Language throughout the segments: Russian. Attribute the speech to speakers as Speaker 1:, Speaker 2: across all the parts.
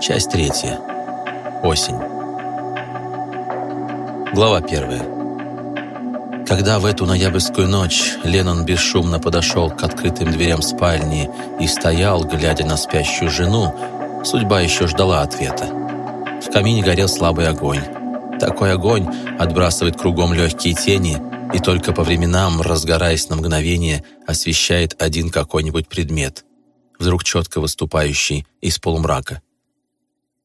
Speaker 1: Часть третья. Осень. Глава первая. Когда в эту ноябрьскую ночь Леннон бесшумно подошел к открытым дверям спальни и стоял, глядя на спящую жену, судьба еще ждала ответа. В камине горел слабый огонь. Такой огонь отбрасывает кругом легкие тени и только по временам, разгораясь на мгновение, освещает один какой-нибудь предмет, вдруг четко выступающий из полумрака.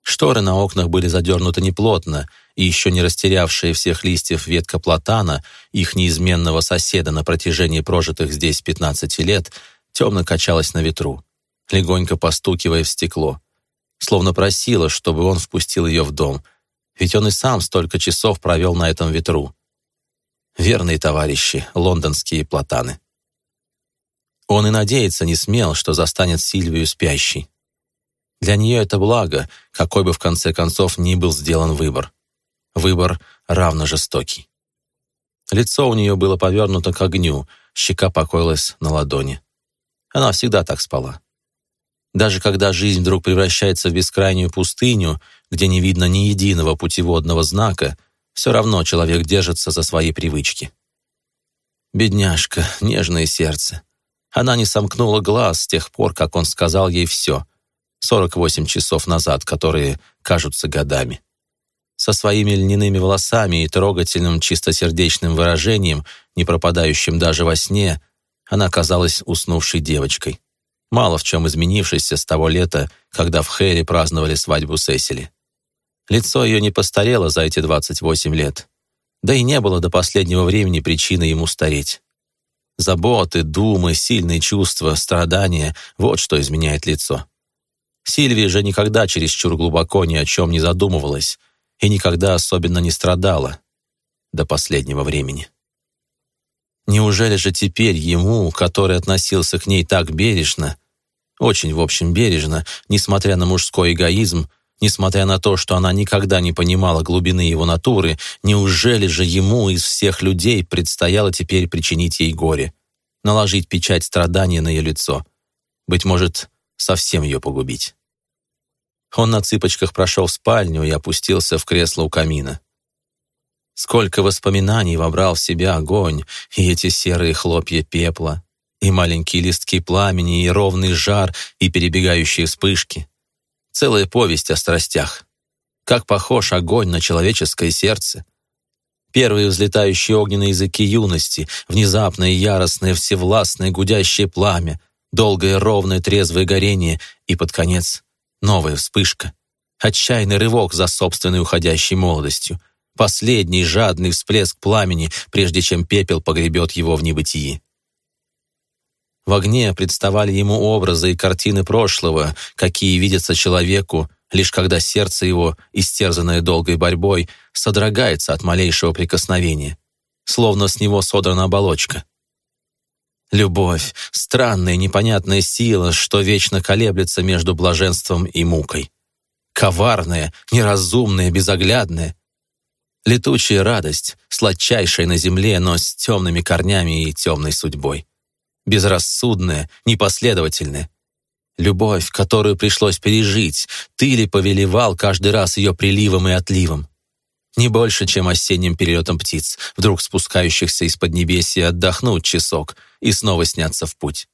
Speaker 1: Шторы на окнах были задернуты неплотно, и еще не растерявшие всех листьев ветка платана, их неизменного соседа на протяжении прожитых здесь 15 лет, темно качалась на ветру, легонько постукивая в стекло, словно просила, чтобы он впустил ее в дом, ведь он и сам столько часов провел на этом ветру. Верные товарищи, лондонские платаны. Он и надеяться не смел, что застанет Сильвию спящей. Для нее это благо, какой бы в конце концов ни был сделан выбор. Выбор равно жестокий. Лицо у нее было повернуто к огню, щека покоилась на ладони. Она всегда так спала. Даже когда жизнь вдруг превращается в бескрайнюю пустыню, где не видно ни единого путеводного знака, все равно человек держится за свои привычки. Бедняжка, нежное сердце. Она не сомкнула глаз с тех пор, как он сказал ей все, 48 часов назад, которые кажутся годами. Со своими льняными волосами и трогательным чистосердечным выражением, не пропадающим даже во сне, она казалась уснувшей девочкой, мало в чем изменившейся с того лета, когда в Хэре праздновали свадьбу Сесили. Лицо ее не постарело за эти 28 лет, да и не было до последнего времени причины ему стареть. Заботы, думы, сильные чувства, страдания — вот что изменяет лицо. Сильвия же никогда чересчур глубоко ни о чем не задумывалась и никогда особенно не страдала до последнего времени. Неужели же теперь ему, который относился к ней так бережно, очень, в общем, бережно, несмотря на мужской эгоизм, несмотря на то, что она никогда не понимала глубины его натуры, неужели же ему из всех людей предстояло теперь причинить ей горе, наложить печать страдания на ее лицо? Быть может, совсем ее погубить. Он на цыпочках прошел в спальню и опустился в кресло у камина. Сколько воспоминаний вобрал в себя огонь, и эти серые хлопья пепла, и маленькие листки пламени, и ровный жар, и перебегающие вспышки. Целая повесть о страстях. Как похож огонь на человеческое сердце. Первые взлетающие огненные языки юности, внезапное, яростное, всевластное, гудящее пламя — долгое, ровное, трезвое горение и, под конец, новая вспышка. Отчаянный рывок за собственной уходящей молодостью. Последний жадный всплеск пламени, прежде чем пепел погребет его в небытии. В огне представали ему образы и картины прошлого, какие видятся человеку, лишь когда сердце его, истерзанное долгой борьбой, содрогается от малейшего прикосновения, словно с него содрана оболочка. Любовь — странная непонятная сила, что вечно колеблется между блаженством и мукой. Коварная, неразумная, безоглядная. Летучая радость, сладчайшая на земле, но с темными корнями и темной судьбой. Безрассудная, непоследовательная. Любовь, которую пришлось пережить, ты ли повелевал каждый раз ее приливом и отливом? Не больше, чем осенним перелетом птиц, вдруг спускающихся из поднебесья отдохнуть часок и снова сняться в путь.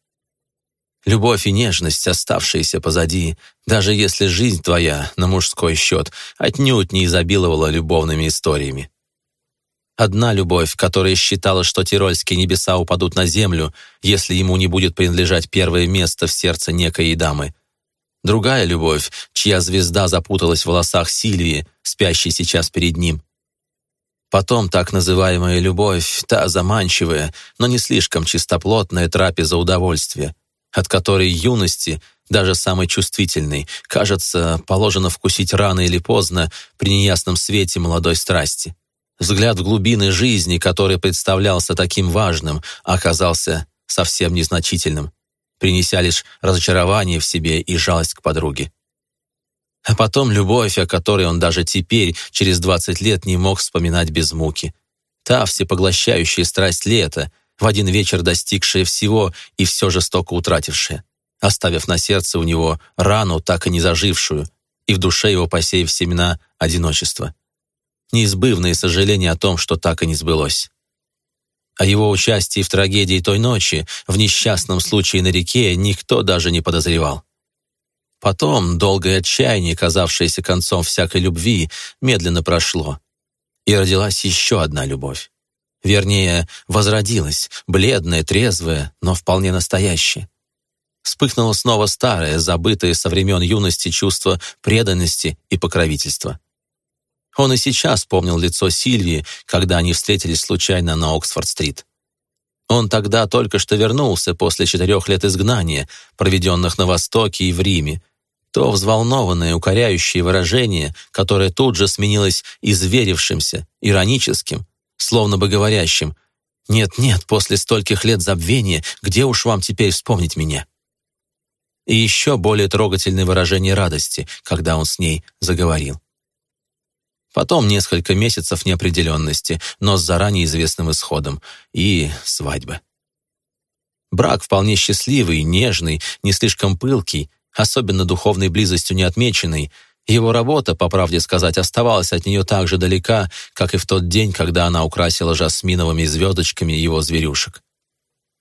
Speaker 1: Любовь и нежность, оставшиеся позади, даже если жизнь твоя, на мужской счет, отнюдь не изобиловала любовными историями. Одна любовь, которая считала, что тирольские небеса упадут на землю, если ему не будет принадлежать первое место в сердце некой дамы — Другая любовь, чья звезда запуталась в волосах Сильвии, спящей сейчас перед ним. Потом так называемая любовь, та заманчивая, но не слишком чистоплотная трапеза удовольствия, от которой юности, даже самой чувствительной, кажется, положено вкусить рано или поздно при неясном свете молодой страсти. Взгляд в глубины жизни, который представлялся таким важным, оказался совсем незначительным принеся лишь разочарование в себе и жалость к подруге. А потом любовь, о которой он даже теперь, через 20 лет, не мог вспоминать без муки. Та всепоглощающая страсть лета, в один вечер достигшая всего и все жестоко утратившая, оставив на сердце у него рану, так и не зажившую, и в душе его посеяв семена одиночества. Неизбывные сожаления о том, что так и не сбылось. О его участии в трагедии той ночи, в несчастном случае на реке, никто даже не подозревал. Потом долгое отчаяние, казавшееся концом всякой любви, медленно прошло, и родилась еще одна любовь. Вернее, возродилась, бледная, трезвая, но вполне настоящая. Вспыхнуло снова старое, забытое со времен юности чувство преданности и покровительства. Он и сейчас помнил лицо Сильвии, когда они встретились случайно на Оксфорд-стрит. Он тогда только что вернулся после четырех лет изгнания, проведенных на Востоке и в Риме. То взволнованное, укоряющее выражение, которое тут же сменилось изверившимся, ироническим, словно бы говорящим «Нет-нет, после стольких лет забвения, где уж вам теперь вспомнить меня?» И еще более трогательное выражение радости, когда он с ней заговорил. Потом несколько месяцев неопределенности, но с заранее известным исходом. И свадьба. Брак вполне счастливый, нежный, не слишком пылкий, особенно духовной близостью не отмеченный. Его работа, по правде сказать, оставалась от нее так же далека, как и в тот день, когда она украсила жасминовыми звездочками его зверюшек.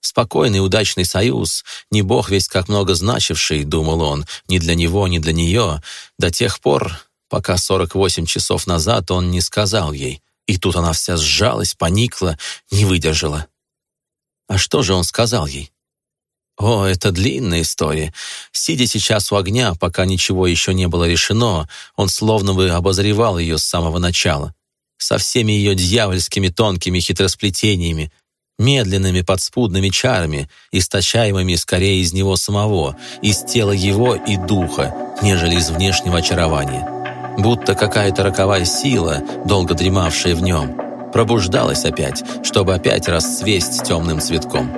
Speaker 1: Спокойный, удачный союз, не бог весь как много значивший, думал он, ни для него, ни для нее, до тех пор, пока 48 часов назад он не сказал ей. И тут она вся сжалась, поникла, не выдержала. А что же он сказал ей? О, это длинная история. Сидя сейчас у огня, пока ничего еще не было решено, он словно бы обозревал ее с самого начала. Со всеми ее дьявольскими тонкими хитросплетениями, медленными подспудными чарами, источаемыми скорее из него самого, из тела его и духа, нежели из внешнего очарования будто какая-то роковая сила, долго дремавшая в нем, пробуждалась опять, чтобы опять расцвесть темным цветком.